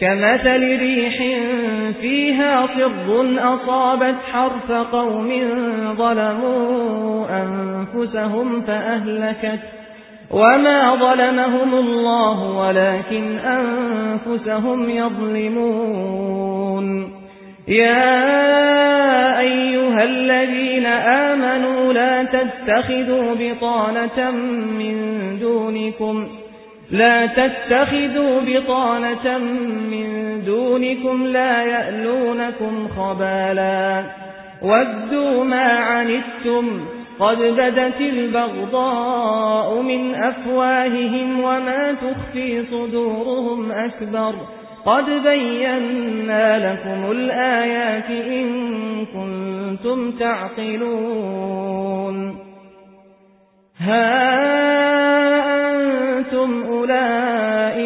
كمثل ريح فيها صر أصابت حرف قوم ظلموا أنفسهم فأهلكت وما ظلمهم الله ولكن أنفسهم يظلمون يا أيها الذين آمنوا لا تتخذوا بطانة من دونكم لا تتخذوا بطانة من دونكم لا يألونكم خبالا. ودوا ما عنتم. قد بدت البغضاء من أفواههم وما تخفي صدورهم أكبر. قد بينا لكم الآيات إن كنتم تعقلون. ها